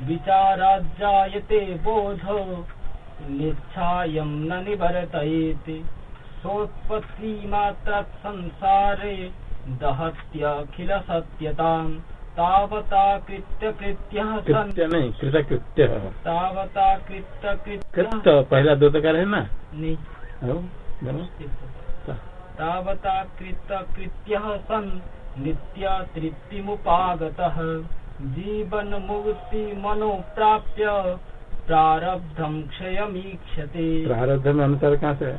विचाराज्जायते बोधो। निच्छायं न निवर्तयेत्। सोत्पत्तिमात्रात् संसारे दहत्यखिल सत्यताम् तावता कृत्यकृत्यः कृत्य नहीं कृत कृत्य तावता कृत्यकृत्यः कृत पहला दो तकार है ना? नि- हो, बोलो। तावता कृतकृत्यः सन् नित्यतृप्तिमुपागतः जीवनमुक्ति मनो प्राप्य प्रारब्धं क्षयमीक्षते। प्रारब्ध में अनुसार कहाँ से? है?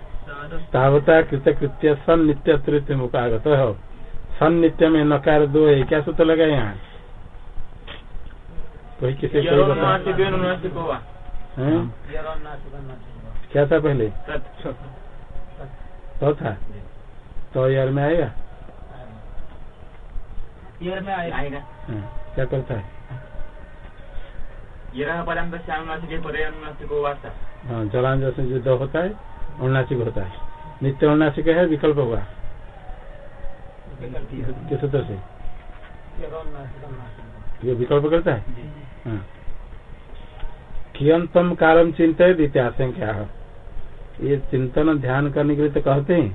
तावता कृत कृत्य सन नित्य तृत्य मुखागत। हो सन नित्य में नकार दो है क्या सूत्र लगा यहाँ? कोई किसी कोई बता क्या था पहले? तो था। तो यार में आएगा ईयर में आएगा। हाँ, क्या करता है? हाँ जलान जैसे युद्ध होता है उन्नासिक होता है। नित्य उन्नासिक है विकल्प होगा। किस सूत्र से? ये विकल्प करता है? हाँ। कियंतम कालम चिंतित इत्याशंका है ये चिंतन ध्यान करने के लिए तो कहते हैं।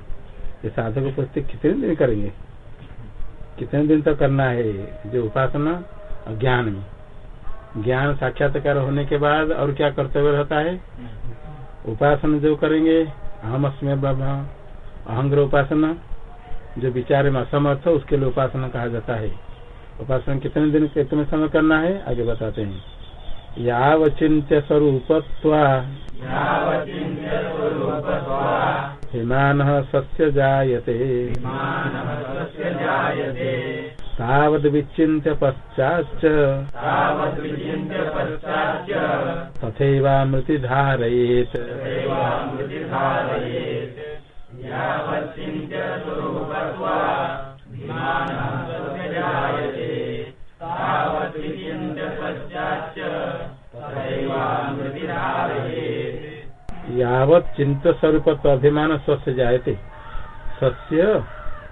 ये साधक उपस्थित कितने दिन करेंगे? कितने दिन तक करना है? जो उपासना ज्ञान में। ज्ञान साक्षात्कार होने के बाद और क्या कर्तव्य रहता है? उपासना जो करेंगे अहम अस्मे ब्रह्म अहंग्र उपासना जो विचार में असमर्थ हो उसके लिए उपासना कहा जाता है। उपासना कितने दिन कितने समय करना है? आगे बताते हैं। याव चिंत्य स्वरूपत्वा। हिमान सस्य जायते तावद विचिन्त्य पश्चाच्च। तथैवामृति धारयेत् यावत चिंत स्वरूप अभिमान स्वस्थ जायते सस्य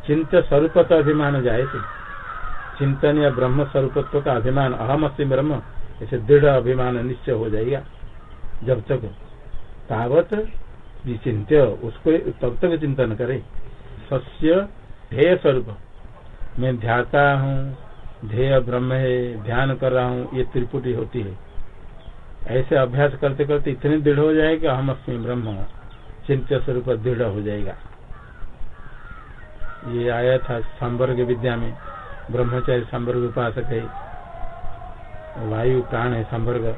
चिंत स्वरूप अभिमान जायते। चिंतन या ब्रह्म स्वरूपत्व का अभिमान अहम अस्मि ब्रह्म, ऐसे दृढ़ अभिमान निश्चय हो जाएगा। जब तक तावत विचिंत्य उसको तब तक चिंतन करे। सस्य ध्येय स्वरूप। मैं ध्याता हूँ, ध्येय ब्रह्म है, ध्यान कर रहा हूँ, ये त्रिपुटी होती है। ऐसे अभ्यास करते करते इतने दृढ़ हो जाएगा हम अस्मी ब्रह्म चिंत्य स्वरूप दृढ़ हो जाएगा। ये आया था संवर्ग विद्या में। ब्रह्मचारी संवर्ग उपासक है। वायु, प्राण है, संवर्ग।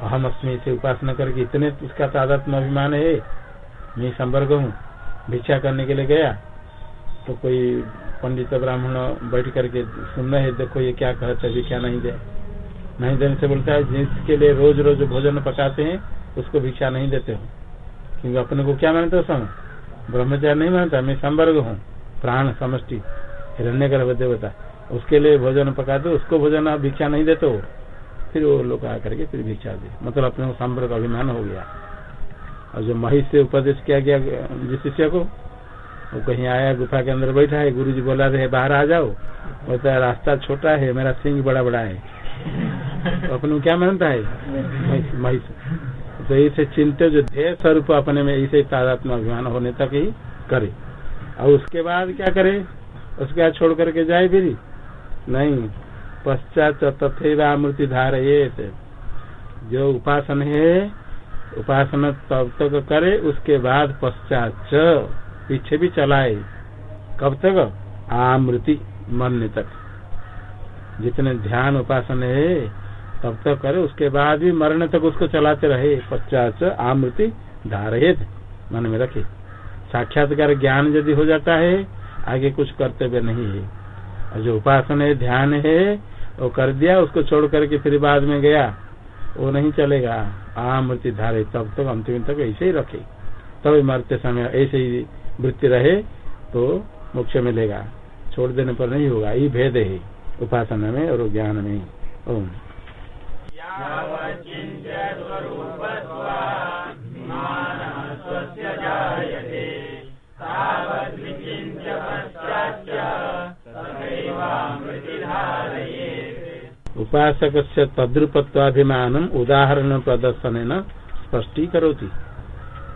अहम अस्मी से उपासना करके इतने उसका तादात्म अभिमान है। मैं संवर्ग हूँ, भिक्षा करने के लिए गया। तो कोई पंडित ब्राह्मण बैठ करके सुनना है, देखो ये क्या कहते भिक्षा नहीं दे। नहीं देने से बोलता है, जिसके लिए रोज रोज भोजन पकाते हैं, उसको भिक्षा नहीं देते हो। क्योंकि अपने को क्या मानते हो सम ब्रह्मचारी नहीं मानता, मैं संवर्ग हूँ। प्राण, समष्टि हिरण्य गर्भ देवता। उसके लिए भोजन पकाते उसको भोजन आप भिक्षा नहीं देते हो। फिर वो लोग आकर के फिर भिक्षा दे। मतलब अपने को अभिमान हो गया। और जो महिष से उपदेश किया गया, जिस शिष्य को, वो कहीं आया, गुफा के अंदर बैठा है गुरु जी बोला रहे, बाहर आ जाओ। बोलता है, रास्ता छोटा है, मेरा सिंह बड़ा बड़ा है। तो अपने क्या मानता है? महिष- तो इसे चिंतित जो ध्येय स्वरूप अपने में इसे तादात्म अभिमान होने तक ही करे। और उसके बाद क्या करे? उसके बाद छोड़ करके जाए फिर। नहीं। पश्चात तथे मृत्यु धारे जो उपासन है, उपासना तब तक करे, उसके बाद पश्चात पीछे भी चलाए। कब तक? आमृति मरने तक। जितने ध्यान उपासन है, तब तक करे, उसके बाद भी मरने तक उसको चलाते रहे। पश्चात आमृति धारयत। मन में रखे। साक्षात्कार ज्ञान यदि हो जाता है, आगे कुछ कर्तव्य नहीं है। जो उपासन है, ध्यान है, वो कर दिया, उसको छोड़ करके फिर बाद में गया, वो नहीं चलेगा। आमृति धारे, तब तक अंतिम तक ऐसे ही रखे। तब मरते समय ऐसे ही वृत्ति रहे तो मोक्ष मिलेगा। छोड़ देने पर नहीं होगा। ये भेद है उपासना में और ज्ञान में। ओम। उपासक से तद्रुपत्वाभिमान उदाहरण प्रदर्शन स्पष्टी करोती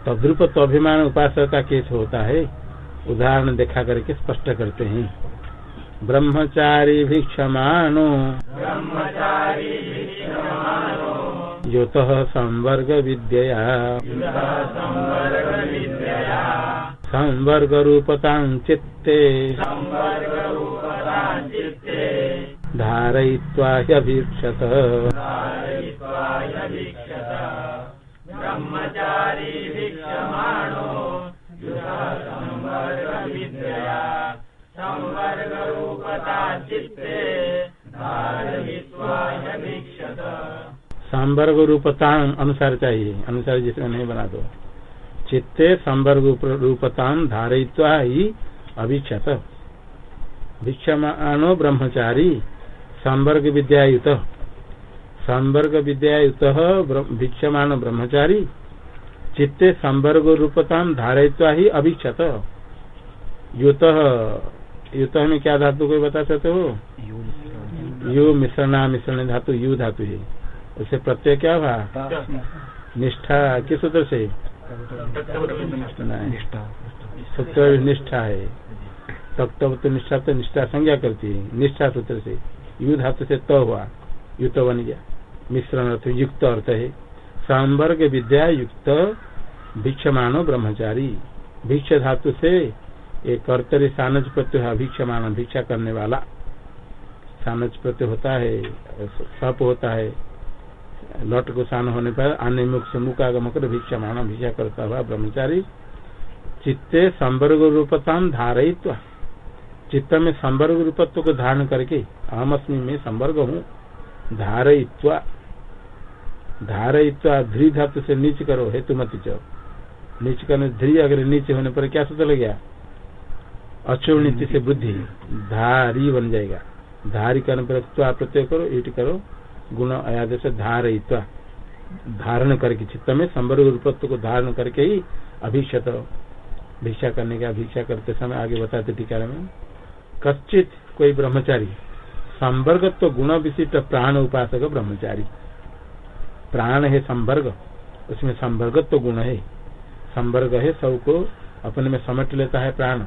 तद्रुपत्व अभिमान उपासक का केस होता है? उदाहरण देखा करके स्पष्ट करते हैं। ब्रह्मचारी भिक्षमाणो युत संवर्ग विद्यया। संवर्ग रूपता चित्ते। धारयित्वा ह्यभीक्षत। संवर्ग रूपता अनुसार चाहिए, अनुसार जिसमें नहीं बना दो। चित्ते संवर्ग रूपता धारयित्वा ही अभिक्षत। भिक्षमाणो ब्रह्मचारी संवर्ग विद्यायुत। संवर्ग विद्यायुत भिक्षमाण ब्रह्मचारी। चित्ते संवर्ग रूपता धारयित्वा ही अभिक्षत। युत युत में क्या धातु को बता सकते हो? यु मिश्रणा मिश्रण धातु यु धातु है। उसे प्रत्यय क्या हुआ? निष्ठा। किस सूत्र से? सत्य निष्ठा है। तब तब तो निष्ठा तो निष्ठा संज्ञा करती है। निष्ठा सूत्र से। यु धातु से त हुआ। युत बन गया। मिश्रण अर्थ युक्त अर्थ है। संवर्ग विद्या युक्त भिक्षमानो ब्रह्मचारी। भिक्ष धातु से एक कर्तरी सानज प्रत्यय भिक्षमान भिक्षा करने वाला। सानज प्रत्यय होता है, सप होता है। लट को सान होने पर अन्य मुख से मुखागम कर भिक्षा माना भिक्षा करता हुआ ब्रह्मचारी। चित्ते संवर्ग रूपता धारयित्व। चित्त में संवर्ग रूपत्व को धारण करके अहमअस्मी में संवर्ग हूँ। धारयित्व धारयित्व ध्री धातु से नीच करो, हेतु मत चो। नीच करने ध्री अगर नीचे होने पर क्या सूत्र लग गया? अचुर्णिति से बुद्धि, धारी बन जाएगा। धारी करने पर प्रत्यय करो, ईट करो, गुण अयादेश धारयित्व। धारण करके चित्त में संवर्ग रूपत्व को धारण करके ही अभिक्षत भिक्षा करने का भिक्षा करते समय आगे बताते टीका में। कच्चित कोई ब्रह्मचारी। संवर्गत्व गुण विशिष्ट प्राण उपासक ब्रह्मचारी। प्राण है संवर्ग, उसमें संवर्गत्व गुण है। संवर्ग है सबको अपने में समेट लेता है प्राण।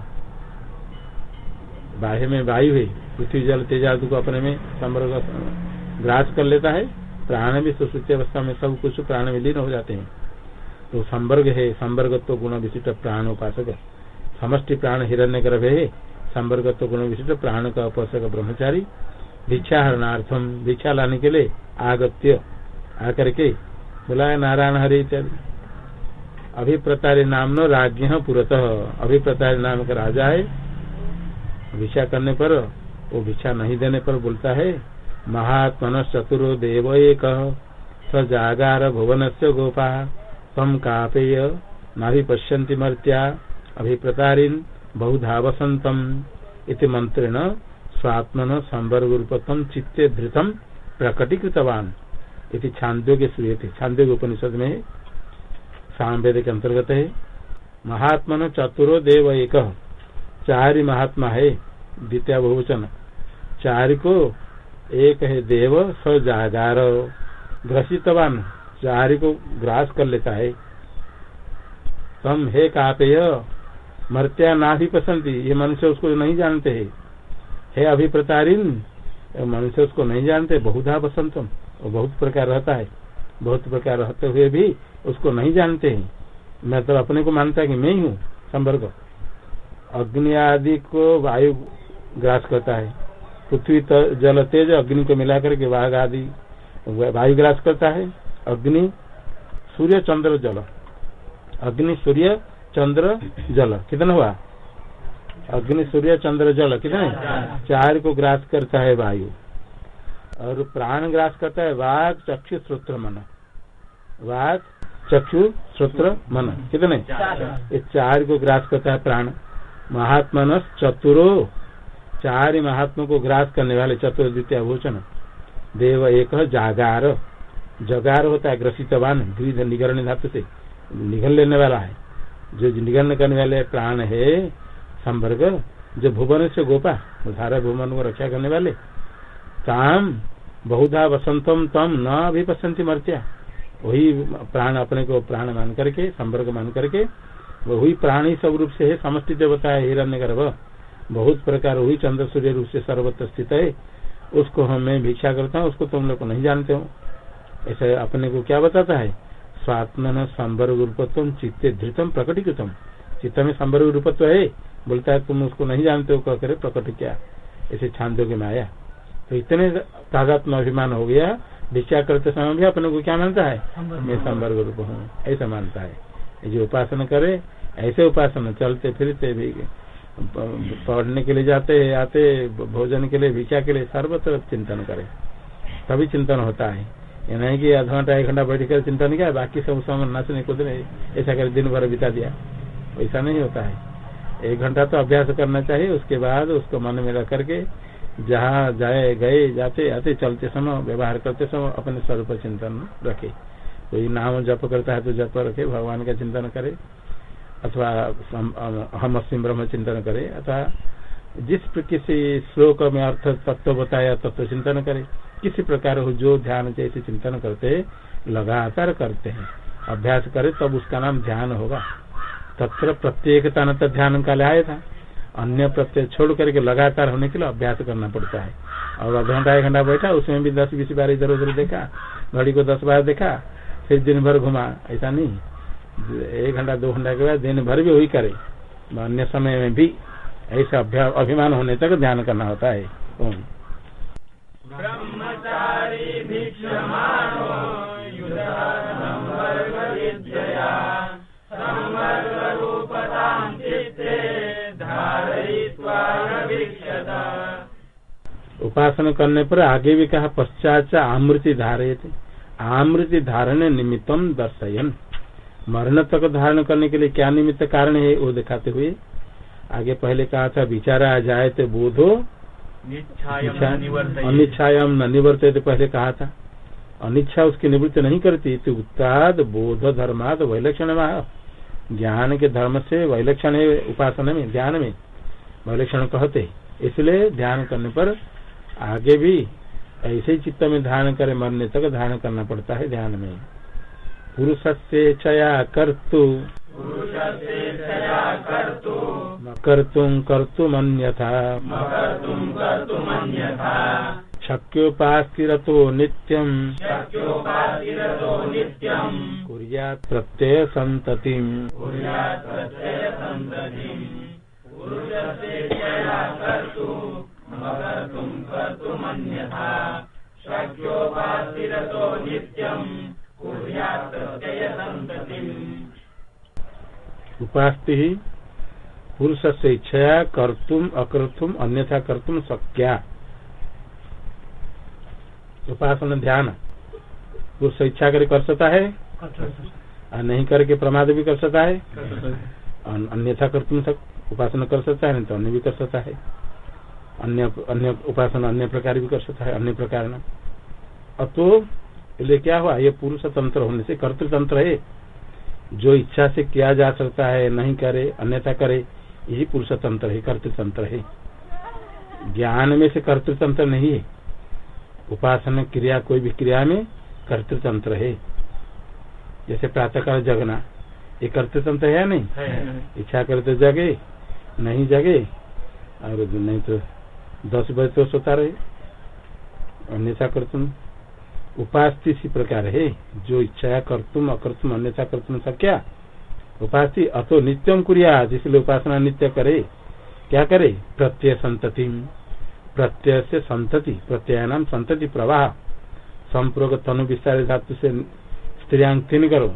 बाह्य में वायु है, पृथ्वी जल तेजादि को अपने में संवर्ग ग्रास कर लेता है। प्राण भी सुश्रुति अवस्था में सब कुछ प्राण में लीन हो जाते हैं। तो संवर्ग है, संवर्गत्व गुण विशिष्ट प्राण उपासक। समष्टि प्राण हिरण्य गर्भ है। संवर्गत्व गुण विशिष्ट प्राण का उपासक ब्रह्मचारी भिक्षा हरणार्थम भिक्षा लाने के लिए आगत्य, आकर के बुलाया, नारायण हरे इत्यादि। अभिप्रतारी नाम न राज्ञ पुरतः। अभिप्रतारी नाम का राजा है। भिक्षा करने पर, वो भिक्षा नहीं देने पर बोलता है महात्मन चतुरो देव एक। स जागार भुवन से गोपा तम कापेय नाभि पश्यन्ति मर्त्या। अभिप्रतारीन बहुधा वसंतम इति मंत्रेण स्वात्मन संवर्ग रूपतम चित्ते धृतम प्रकटीकृतवान इति छांदोग्य श्रूयते। छांदोग्य उपनिषद में सामवेद के अंतर्गत है। महात्मन चतुरो देव एक। चार ही महात्मा है, द्वितीय बहुवचन। चार को एक है देव स जागार ग्रसितवान। चार को ग्रास कर लेता है। तम हे कापेय मर्त्या ना भी पसंद ये मनुष्य उसको नहीं जानते है। हे अभिप्रतारिन मनुष्य उसको नहीं जानते, बहुधा बसंतम बहुत प्रकार रहता है। बहुत प्रकार रहते हुए भी उसको नहीं जानते हैं। मैं तो अपने को मानता कि मैं ही हूँ, संवर्ग। अग्नि आदि को वायु ग्रास करता है। पृथ्वी जल तेज अग्नि को मिलाकर के वाघ आदि वायु ग्रास करता है। अग्नि, सूर्य, चंद्र, जल। अग्नि, सूर्य चंद्र जल कितना हुआ अग्नि सूर्य चंद्र जल कितने चार को ग्रास करता है वायु और प्राण ग्रास करता है वाघ चक्षु श्रोत्र मन वाघ चक्षु श्रोत्र मन कितने ये चार को ग्रास करता है प्राण महात्मा चतुरो चार महात्मा को ग्रास करने वाले चतुर द्वितीय भूषण देव एक जागार जगार होता है ग्रसितवान गृह निगरण धातु से निगल लेने वाला है जो निगरण करने वाले प्राण है संवर्ग जो भुवन से गोपा सारे भुवन को रक्षा करने वाले काम बहुधा वसंतम तम न अभी पसंती मर्त्या। वही प्राण अपने को प्राण मान करके संवर्ग मान करके, वही प्राण ही सब रूप से है, समस्ती देवता है हिरण्य गर्भ बहुत प्रकार वही चंद्र सूर्य रूप से सर्वत्र स्थित है। उसको हमें भिक्षा करता हूँ, उसको तुम लोग नहीं जानते हो। ऐसे अपने को क्या बताता है? स्वात्मन संवर्ग रूपत्व चित्ते धृतम प्रकटीकृतम चित्त में संवर्ग रूपत्व है। बोलता है तुम उसको नहीं जानते हो कह करे प्रकट क्या? ऐसे छांदों के माया। तो इतने तादात्म अभिमान हो गया भिक्षा करते समय भी अपने को क्या मानता है? मैं संवर्ग रूप हूँ ऐसा मानता है। जो उपासना करे ऐसे उपासना चलते फिरते भी पढ़ने के लिए जाते आते भोजन के लिए भिक्षा के लिए सर्वत्र चिंतन करे। तभी चिंतन होता है। ये नहीं कि आधा घंटा, एक घंटा बैठ कर चिंतन किया, बाकी सब समय नाचने कूदने, ऐसा कर दिन भर बिता दिया। ऐसा नहीं होता है। एक घंटा तो अभ्यास करना चाहिए, उसके बाद उसको मन में रख करके जहाँ जाए, गए, जाते, आते, चलते समय, व्यवहार करते समय अपने स्वरूप चिंतन रखे। कोई नाम जप करता है तो जप रखे, भगवान का चिंतन करे, अथवा हम अस्म ब्रह्म चिंतन करे, अथवा जिस किसी श्लोक में अर्थ तत्व बताया तत्व चिंतन करे। किसी प्रकार हो जो ध्यान जैसे चिंतन करते, लगातार करते हैं। अभ्यास करे तब उसका नाम ध्यान होगा। तत्र प्रत्येकता न ध्यान का आया था। अन्य प्रत्यय छोड़ करके लगातार होने के लिए अभ्यास करना पड़ता है। और घंटा, एक घंटा बैठा, उसमें भी दस, बीस बार इधर उधर देखा, घड़ी को दस बार देखा, फिर दिन भर घुमा। ऐसा नहीं। एक घंटा, दो घंटा के बाद दिन भर भी वही करे। अन्य समय में भी ऐसा अभिमान होने तक ध्यान करना होता है। भिक्षमाणो उपासना करने पर आगे भी कहा पश्चात आमृति धारे थे आमृति धारण निमित्तम दर्शयन। मरण तक धारण करने के लिए क्या निमित्त कारण है वो दिखाते हुए आगे पहले कहा था विचारा जाए तो बोधो। अनिच्छायाम न निवर्त तो पहले कहा था। अनिच्छा उसकी निवृत्ति नहीं करती तो उत्ताद बोध धर्माद वैलक्षण ज्ञान के धर्म से वैलक्षण है उपासना में ध्यान में वैलक्षण कहते इसलिए ध्यान करने पर आगे भी ऐसे चित्त में ध्यान करे मरने तक ध्यान करना पड़ता है ध्यान में। पुरुष से चया कर्तु। कर्तुम कर्तुम अन्यथा शक्योपास्थिरतो नित्यम। कुर्यात् प्रत्यय संतति उपास्ति ही पुरुष से इच्छया कर्तुम अकर्तुम अन्यथा कर्तुम शक्या। उपासना ध्यान। पुरुष इच्छा कर कर सकता है और नहीं करके प्रमाद भी कर सकता है अन्यथा कर तुम उपासना कर सकता है, नहीं तो अन्य भी कर सकता है। अन्य अन्य उपासना अन्य प्रकार भी कर सकता है, अन्य प्रकार न। अब तो इसलिए क्या हुआ, ये पुरुष तंत्र होने से कर्तृतंत्र है। जो इच्छा से किया जा सकता है, नहीं करे, अन्यथा करे, यही पुरुष तंत्र है कर्तृतंत्र है। ज्ञान में से कर्तृतंत्र नहीं है। उपासना क्रिया कोई भी क्रिया में कर्तृतंत्र है। जैसे प्रातःकाल जगना ये कर्तृतंत्र है या नहीं? इच्छा करे तो जगे नहीं जगे और नहीं तो दस बजे तो सोता रहे। अन्यथा कर्तुम उपास्ति इसी प्रकार है। जो इच्छा करतुम अकर्तुम अन्यथा कर्तुम सब क्या? उपास्ति अतो नित्यम कुरिया जिसलिए उपासना नित्य करे। क्या करे? प्रत्यय संतति प्रत्यय से संतति प्रत्यय नाम संतति प्रवाह। संप्रोग तनु विस्तार धातु से स्त्रियांग तीन करो।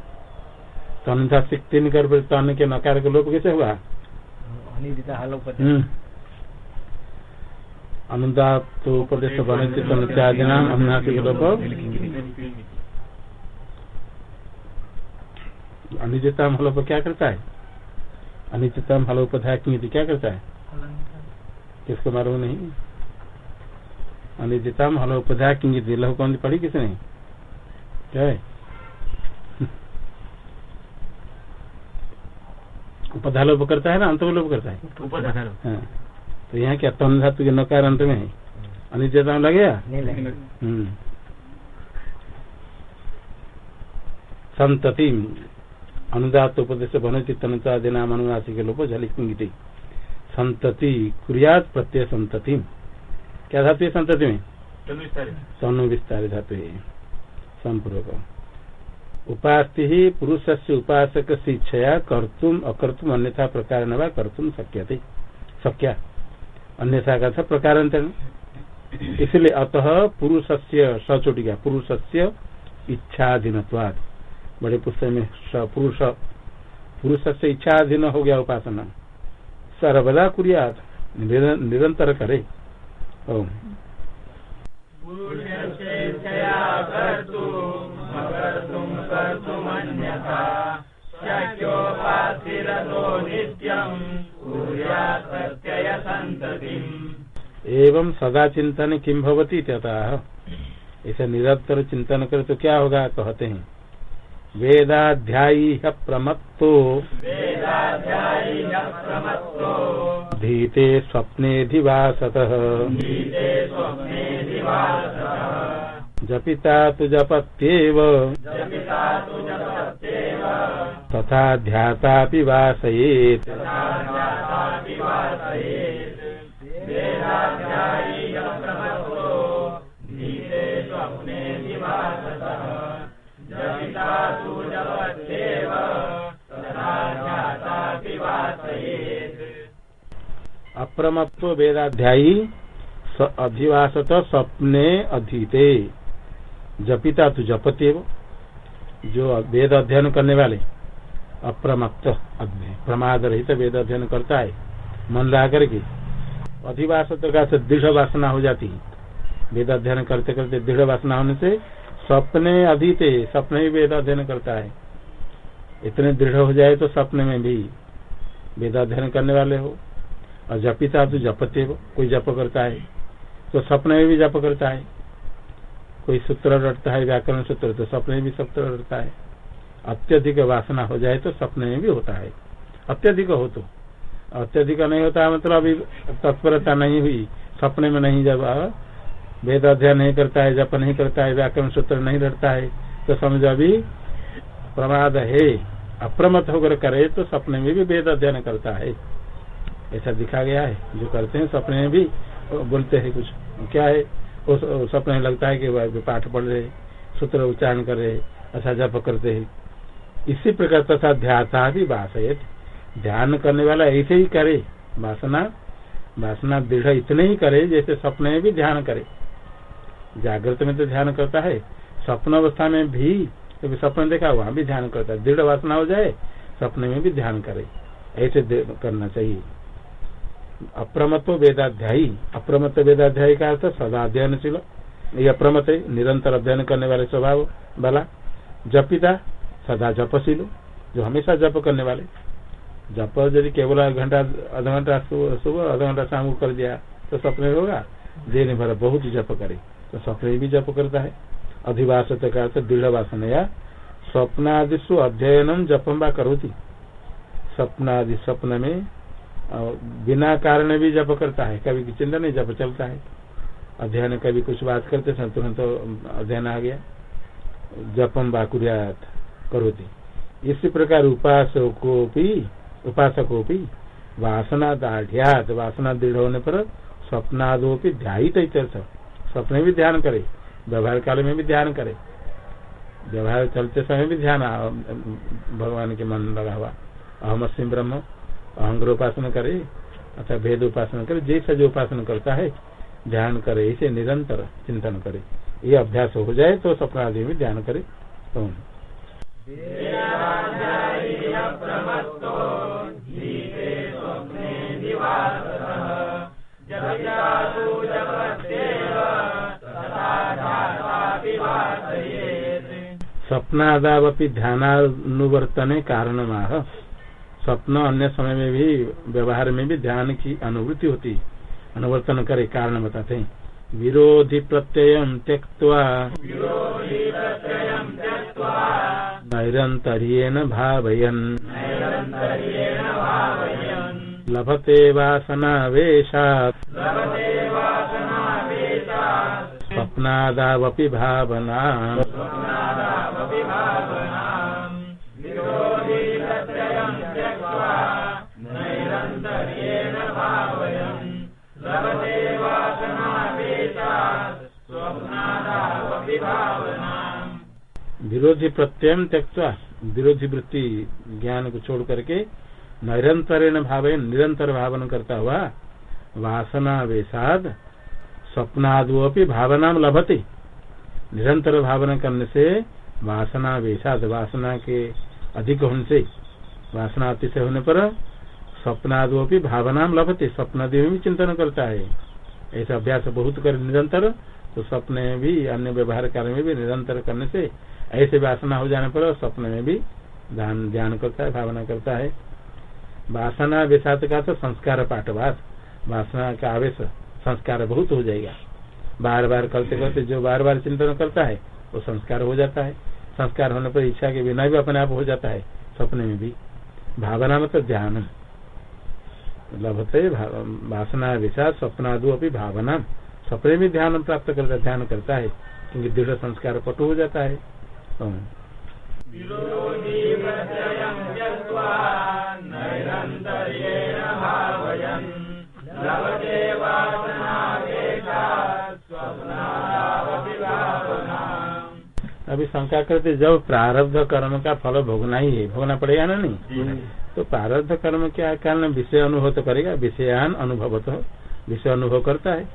तनु धातु तीन कर तन के नकार के लोप कैसे हुआ? अनुदातोपदेश नाम अनुनासिक लोप। अनिजता हलोप क्या करता है? अनिजता हलोपध्याय क्या करता है? किसको मालूम नहीं? अनिदिता हलो उपध्याय किंग लघु कौन पढ़ी किसने? क्या है उपधालोप करता है ना अंत लोप करता है। हाँ। तो यहाँ क्या तन धातु के नकार अंत में है? नहीं लगेगा हम्म। संतति अनुदात उपदेश बनती तनुतादि नाम अनुनासिक लोप झलिंगित संतति क्रियात प्रत्यय संतति। क्या धातु है संतति में? तनु विस्तार धातु है। संपूर्वक। उपास्ति ही पुरुष से उपासक शिक्षया कर्तुम अकर्तुम अन्यथा प्रकार न कर्तुम शक्य थे शक्या। अन्यथा का था प्रकार इसलिए अतः पुरुष से सचोटी का पुरुष से इच्छाधीन बड़े पुस्तक में पुरुष पुरुष से इच्छाधीन हो गया उपासना। सर्वदा कुरिया निरंतर करे। एवं सदा चिंतन किम भवती तथा ऐसे निरंतर चिंतन करे तो क्या होगा कहते हैं। वेदाध्यायी प्रमत्तो। धीते स्वप्नेधिवासत जपिता तो जपत्येव। तथा ध्याता वासयेत्। अप्रमत्व वेदाध्यायी अधिवासत सपने अधीते। जपिता तो जपते जो वेद अध्ययन करने वाले, अप्रमत्त प्रमाद रहित वेद अध्ययन करता है, मन ला करके, अधिवासत का दृढ़ वासना हो जाती है। वेद अध्ययन करते करते दृढ़ वासना होने से सपने अधीते सपने ही वेद अध्ययन करता है। इतने दृढ़ हो जाए तो सपने में भी वेद अध्ययन करने वाले हो। और जपिता तो जपते कोई जप करता है तो सपने में भी जप करता है। कोई सूत्र रटता है, व्याकरण सूत्र तो सपने में भी सूत्र रटता है। अत्यधिक वासना हो जाए तो सपने में भी होता है। अत्यधिक हो तो। अत्यधिक नहीं होता मतलब अभी तत्परता नहीं हुई। सपने में नहीं जब वेद अध्ययन नहीं करता है, जप नहीं करता है, व्याकरण सूत्र नहीं रटता है तो समझ अभी प्रमाद है। अप्रमत होकर करे तो सपने में भी वेद अध्ययन करता है। ऐसा दिखा गया है। जो करते हैं, सपने में भी बोलते हैं कुछ। क्या है? उस सपने में लगता है कि पाठ पढ़ रहे, सूत्र उच्चारण कर रहे अच्छा जप करते हैं। इसी प्रकार तथा ध्याता भी वासयत। ध्यान करने वाला ऐसे ही करे। वासना वासना दृढ़ इतने ही करे जैसे सपने में भी ध्यान करे। जागृत में तो ध्यान करता है। स्वप्न अवस्था में भी तो सपने देखा, वहाँ भी ध्यान करता है। दृढ़ वासना हो जाए, सपने में भी ध्यान करे। ऐसे करना चाहिए। अप्रमत्व वेदाध्यायी। अप्रमत्व वेदाध्यायी का अर्थ सदा अध्ययनशील। ये अप्रमत है निरंतर अध्ययन करने वाले स्वभाव वाला। जपिता, सदा जपशील, जो हमेशा जप करने वाले। जप यदि केवल घंटा, आधा घंटा सुबह, आधा घंटा शाम को कर दिया तो सपने होगा। दिन भर बहुत जप करे तो सपने भी जप करता है। अधिवास का अर्थ दृढ़ वासन या स्वप्नादिशु अध्ययन जपम बा करोती। स्वप्नादि स्वप्न में बिना कारण भी जप करता है, कभी चिंता नहीं, जप चलता है। अध्ययन कभी कुछ बात करते तुरंत तो अध्ययन आ गया। जपम बाकुरियात करोती। इसी प्रकार उपासको भी उपासकों भी वासना दाढ़ वासना दृढ़ होने पर स्वप्नादो भी ध्यात स्वप्न भी ध्यान करे, व्यवहार काल में भी ध्यान करे। व्यवहार चलते समय भी ध्यान भगवान के मन लगा हुआ। अहम सिंह ब्रह्म। अहंग्र उपासना करे, अथवा भेद उपासना करे, जैसा जो उपासना करता है, ध्यान करे, इसे निरंतर चिंतन करे। ये अभ्यास हो जाए तो सपना आदि में ध्यान करे। तो ध्यानानुवर्तने कारण माह स्वप्न अन्य समय में भी व्यवहार में भी ध्यान की अनुभूति होती अनुवर्तन करे कारण बताते हैं। विरोधी प्रत्यय त्यक्वा नैरंतर्येण भावयन। लभते वासनावेशात्। स्वप्नादावपि भावना विरोधी प्रत्यय त्यक्ता विरोधी वृत्ति ज्ञान को छोड़ करके निरंतरेण भाव निरंतर भावन करता हुआ वासना वेशाद स्वप्नादि भावना लभते। निरंतर भावना करने से वासना वेशाद वासना के अधिक होने से वासना अतिशय होने पर स्वप्नादि भावना लभते, स्वप्नादि में भी चिंतन करता है। ऐसा अभ्यास बहुत कर निरंतर तो स्वप्न में भी, अन्य व्यवहार कार्य में भी निरंतर करने से ऐसे वासना हो जाने पर स्वप्न में भी ध्यान ध्यान करता है, भावना करता है। वासना वेशात का तो संस्कार पाठवास वासना का आवेश संस्कार बहुत हो जाएगा। बार बार करते करते जो बार बार चिंतन करता है, वो संस्कार हो जाता है। संस्कार होने पर इच्छा के बिना भी अपने आप हो जाता है सपने में भी। भावना तो ध्यान। लभते वासना विषा स्वप्नादु अपनी भावना। सपने में ध्यान प्राप्त करता ध्यान करता है, क्योंकि दृढ़ संस्कार पटु हो जाता है। अभी शंका करते जब प्रारब्ध कर्म का फल भोगना ही है भोगना पड़ेगा ना नहीं? तो प्रारब्ध कर्म क्या कारण विषय अनुभव तो करेगा विषयान अनुभव तो विषय अनुभव करता है।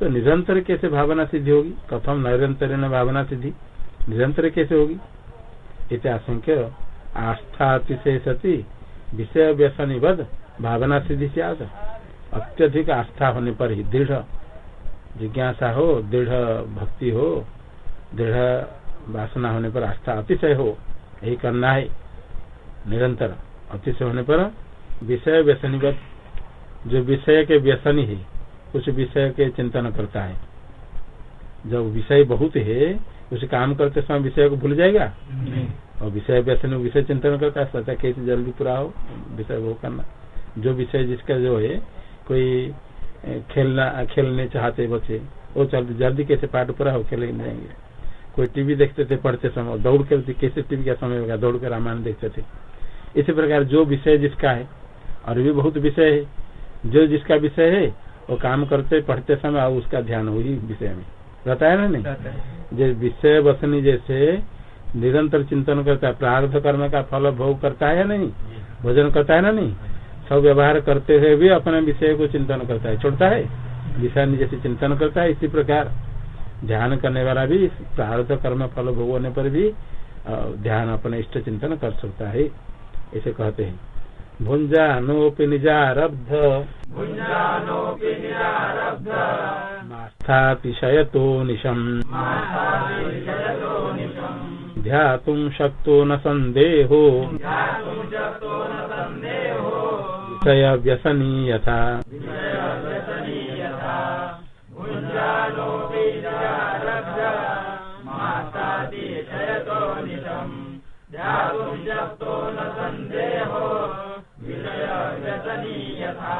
तो निरंतर कैसे भावना सिद्धि होगी? कथम निरंतर भावना सिद्धि। निरंतर कैसे होगी? इत्याशंक्य आस्था अतिशय सती विषय व्यसन बद भावना सिद्धि से आज अत्यधिक आस्था होने पर ही दृढ़ जिज्ञासा हो, दृढ़ भक्ति हो, दृढ़ वासना होने पर आस्था अतिशय हो, यही करना है। निरंतर अतिशय होने पर विषय व्यसनीगत जो विषय के व्यसनी है, कुछ विषय के चिंतन करता है। जब विषय बहुत है उसे काम करते समय विषय को भूल जाएगा? और विषय व्यसन विषय चिंतन करता है सोचा कैसे जल्दी पूरा हो विषय वो करना। जो विषय जिसका जो है कोई खेलना खेलने चाहते बच्चे वो चलते जल्दी कैसे पाठ पूरा हो खेले जाएँगे। कोई टीवी देखते थे पढ़ते समय दौड़ कर कैसे टीवी का समय होगा दौड़ कर रामायण देखते थे। इसी प्रकार जो विषय जिसका है और भी बहुत विषय है जो जिसका विषय है वो काम करते पढ़ते समय उसका ध्यान वही विषय में। रहता है ना नहीं? जो विषय वसनी जैसे निरंतर चिंतन करता है प्रार्थ कर्म का फल भोग करता है या नहीं? भोजन करता है ना नहीं? सब व्यवहार करते हुए भी अपने विषय को चिंतन करता है। छोड़ता है? विषय जैसे चिंतन करता है इसी प्रकार। ध्यान करने वाला भी प्रार्थ कर्म फल भोग होने पर भी ध्यान अपने इष्ट चिंतन कर सकता है। ऐसे कहते हैं। भुंजानोपि निजारब्ध। भुञ्जानोऽपि निरारब्ध मास्थातिशयतो निशम्। ध्यातुं शक्तो न सन्देहो। ध्यातुं शक्तो विषयव्यसनी यथा विषयव्यसनी यथा भुञ्जानोऽपि निरारब्ध मासादिशयतो निशम् ध्यातुं शक्तो न सन्देहो विषयव्यसनी यथा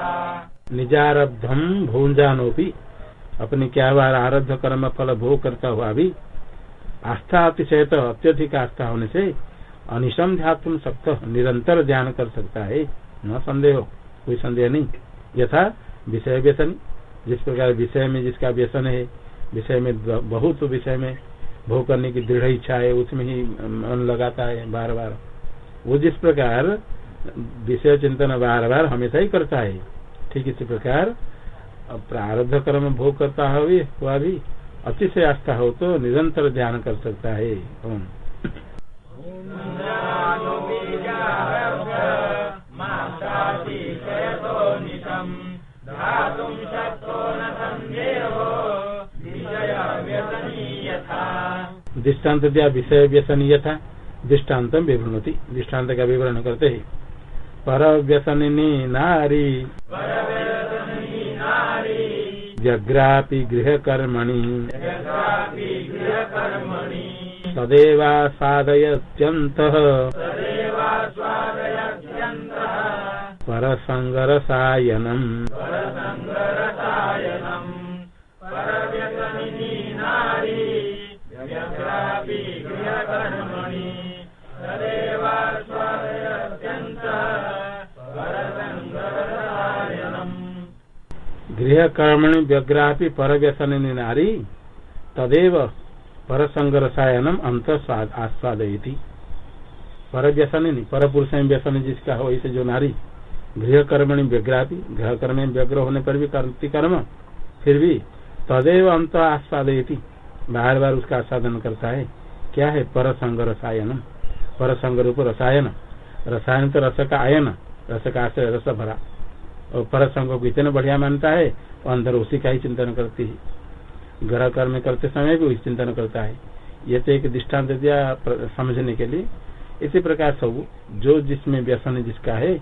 निजारब्धम भूंजानोपि अपने क्या बार आरब्ध कर्म फल भोग करता हुआ भी आस्था अतिशय तो अत्यधिक आस्था होने से अनिशम ध्यान सक्त निरंतर ध्यान कर सकता है। न संदेह कोई संदेह नहीं। यथा विषय व्यसन, जिस प्रकार विषय में जिसका व्यसन है, विषय में बहुत विषय में भोग करने की दृढ़ इच्छा है, उसमें ही मन लगाता है बार बार वो जिस प्रकार विषय चिंतन बार बार हमेशा ही करता है, ठीक इसी प्रकार प्रारब्ध कर्म भोग करता हो भी हुआ भी अतिशय आस्था हो तो निरंतर ध्यान कर सकता है। ओम। दृष्टांत दिया विषय व्यसनीय था दृष्टांत विवृणति। दृष्टांत का विवरण करते है। पर परव्यसनी नारी। गृह गृहकर्मणि। सदैवा साधयत्यंत तदेवास्वादयत्यन्तः परसङ्गरसायनम् गृह कर्मणि व्यग्रापी पर व्यसन नारी, तदेव पर संगरसायनम अंत आस्वादयती। पर व्यसन पर पुरुष में व्यसन जिसका हो ऐसे जो नारी गृह कर्मणि व्यग्रापी गृह कर्म व्यग्र होने पर भी करती कर्म, फिर भी तदेव अंत आस्वादयती। बार बार उसका आस्वादन करता है। क्या है? पर संग रसायनम पर संग रूप रसायन। रसायन तो रस का आयन, रस का आश्रय, रस भरा। और पर संग को इतना बढ़िया मानता है और अंदर उसी का ही चिंतन करती है। ग्रह कर्म करते समय भी उसी चिंतन करता है। ये तो एक दृष्टांत दिया समझने के लिए। इसी प्रकार सब, जो जिसमें व्यसन जिसका है,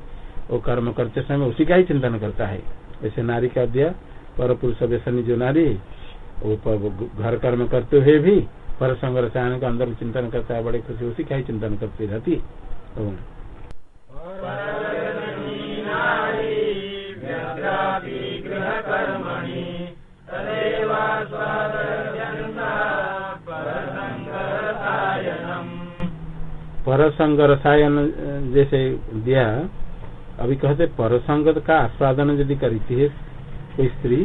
वो कर्म करते समय उसी का ही चिंतन करता है। ऐसे नारी का दिया पर पुरुष व्यसनी जो नारी, वो घर कर्म करते हुए भी पर संग रसायन का अंदर चिंतन करता है, बड़े खुशी, उसी का ही चिंतन करती रहती पर संग रसायन जैसे दिया अभी कहते परसंग का आस्वादन यदि करती है कोई स्त्री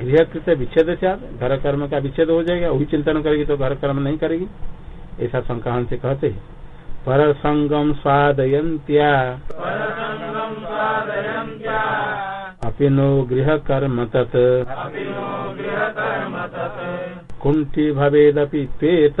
गृह कृत विच्छेद से घर कर्म का विच्छेद हो जाएगा वही चिंतन करेगी तो घर कर्म नहीं करेगी। ऐसा संक्रमण से कहते हैं। पर संगम स्वादयंत्या अपिनो गृह कर्म तत्। कुंठी भवेदपि त्वेत।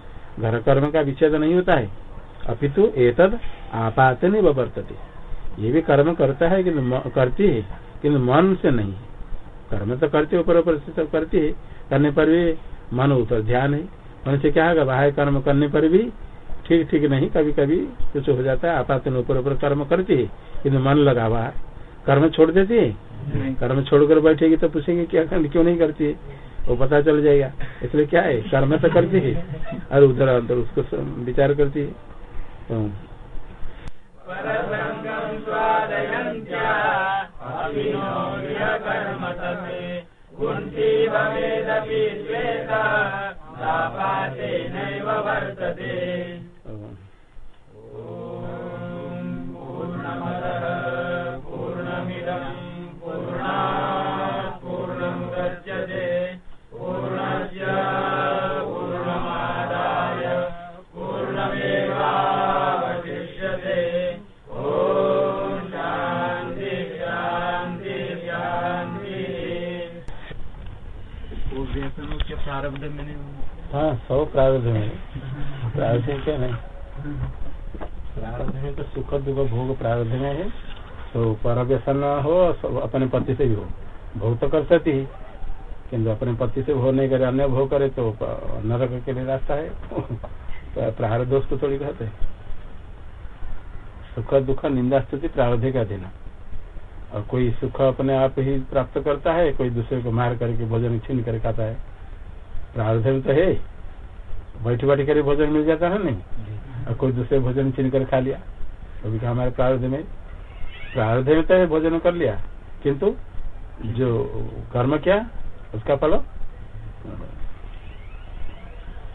घर कर्म का विच्छेद नहीं होता है। अपितु एतद आपात नहीं वर्तते। ये भी कर्म करता है किन्तु करती है किन्तु मन से नहीं। कर्म तो करते ऊपर ऊपर से सब करती है करने पर भी मन ऊपर ध्यान है। मन से क्या होगा? बाह्य कर्म करने पर भी ठीक ठीक नहीं कभी कभी कुछ हो जाता है आपात ऊपर ऊपर कर्म करती है किन्तु मन लगा हुआ कर्म छोड़ देती है? कर्म छोड़कर बैठेगी तो पूछेंगे क्या क्यों नहीं करती है? वो पता चल जाएगा। इसलिए क्या है? कर्म तो करती है। और उधर अंदर उसको विचार करती है। प्रारब्ध में हाँ सब प्रारब्ध में। प्रारब्ध क्या नहीं? प्रारब्ध में तो सुख दुख भोग प्रारब्ध में है। तो पर व्यसन हो अपने पति से भी हो। भोग तो कर सकती है। किन्तु अपने पति से भोग नहीं करे, अन्य भोग करे तो नरक के लिए रास्ता है। तो प्रारब्ध दोष को थोड़ी कहते सुख दुख निंदा स्तुति प्रारब्ध का देना। और कोई सुख अपने आप ही प्राप्त करता है, कोई दूसरे को मार करके भोजन छीन कर खाता है। प्रारब्ध में तो है। बैठी बैठी कर भोजन मिल जाता है नहीं? और कोई दूसरे भोजन छीन कर खा लिया। तो भी हमारे प्रारब्ध में प्रारब्ध में तो है भोजन कर लिया। किंतु जो कर्म क्या उसका फल?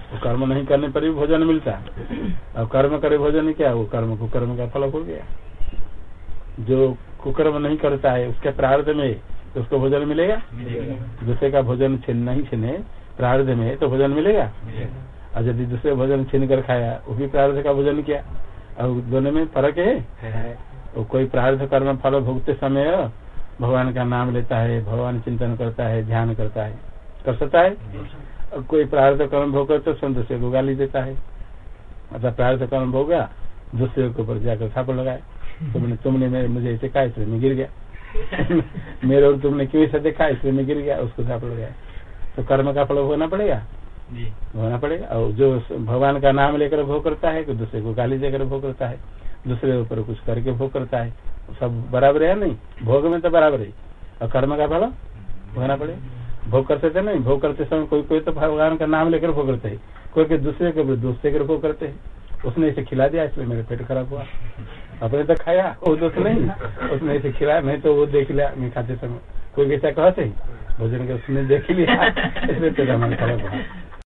वो कर्म नहीं करने पर भी भोजन मिलता और कर्म करे भोजन क्या वो कर्म को कर्म का फल हो गया। जो कुकर्म नहीं करता है उसके प्रार्थ में तो उसको भोजन मिलेगा? दूसरे का भोजन छीन नहीं छीने प्रार्थ में तो भोजन मिलेगा? और यदि दूसरे भोजन छीन कर खाया वो भी प्रार्थ का भोजन किया। और दोनों में फ़र्क है? वो कोई प्रार्थ कर्म फल भोगते समय भगवान का नाम लेता है भगवान चिंतन करता है ध्यान करता है। कर सकता है? और कोई प्रार्थ कर्म भोग तो स्वयं दूसरे को गाली देता है। मतलब प्रार्थ कर्म भोगा दूसरे के ऊपर जाकर छाप लगाए। तुमने तुमने मेरे मुझे ऐसे कहा इसलिए मैं गिर गया। मेरे और तुमने क्यों ऐसा देखा इसलिए मैं गिर गया उसको छाप लगाया तो कर्म का फल होना पड़ेगा? होना पड़ेगा। और जो भगवान का नाम लेकर भोग करता है दूसरे को गाली देकर भोग करता है दूसरे ऊपर कुछ करके भोग करता है सब बराबर है नहीं? भोग में तो बराबर है। और कर्म का फल भोगना पड़े भोग करते थे नहीं भोग करते समय कोई कोई तो भगवान का नाम लेकर भोग करते है। कोई कोई दूसरे के दूसरे के भोग करते है। उसने इसे खिला दिया इसलिए मेरे पेट खराब हुआ। अपने तो खाया वो दोस्त नहीं। उसने इसे खिलाया मैं तो वो देख लिया मैं खाते समय। कोई कैसा कहते भोजन के उसने देख लिया। इसलिए तेरा मन खराब हुआ